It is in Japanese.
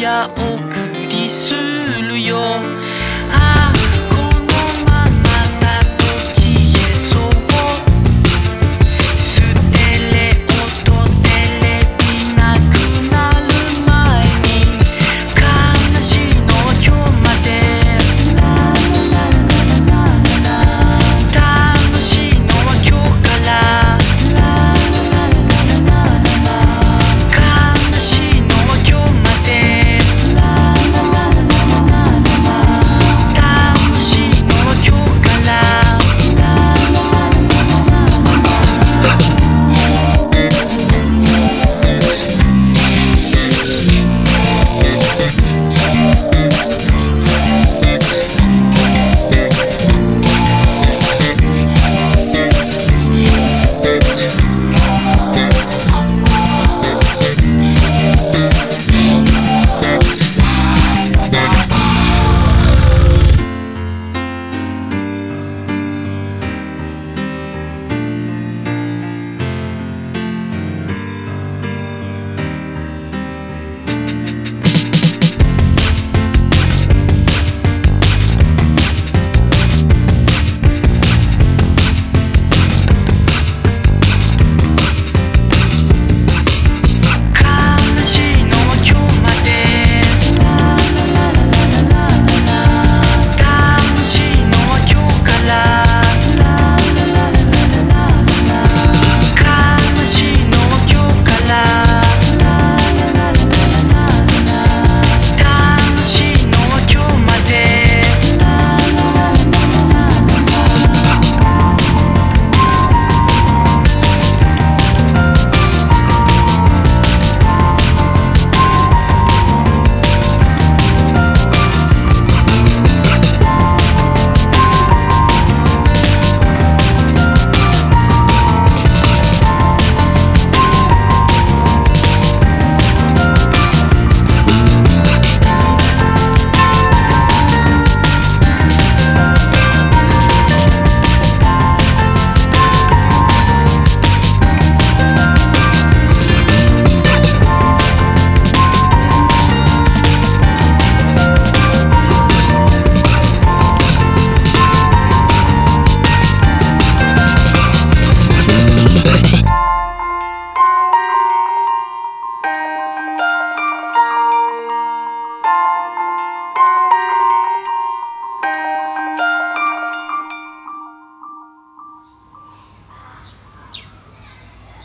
や送りする